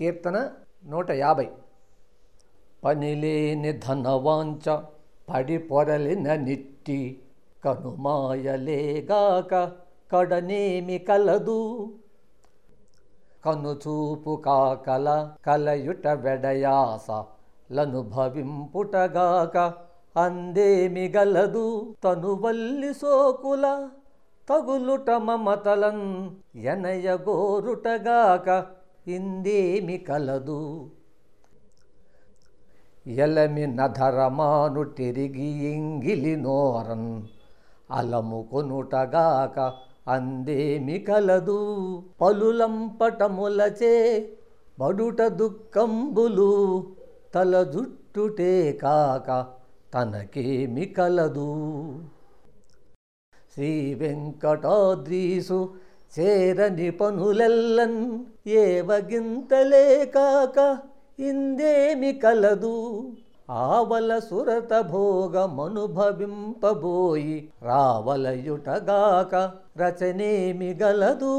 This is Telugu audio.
కీర్తన నూట యాభై. పనిలేని ధనవాంచ పడి పొరలిన నిట్టి కనుమాయలేగాక కడనేమి కలదు. కనుచూపు కాకల కలయుట వెడయాస లనుభవింపుటగాక అందేమి గలదు. తనువల్లి సోకుల తగులుట మమతలన్ ఎనయగోరుటగాక ఇందేమి కలదు. ఎలమి నధరమాను తిరిగి ఇంగిలి నోరన్ అలము కొనుటగాక అందేమి కలదు. పలులంపటములచే బడుట దుఃఖంబులు తల జుట్టుటే కాక తనకేమి కలదు. శ్రీ వెంకటాద్రీసు చేరని పనులెల్లన్ ఏవగింతలే కాక ఇందేమి కలదు. ఆవల సురత భోగమనుభవింపబోయి రావలయుటగాక రచనేమి గలదు.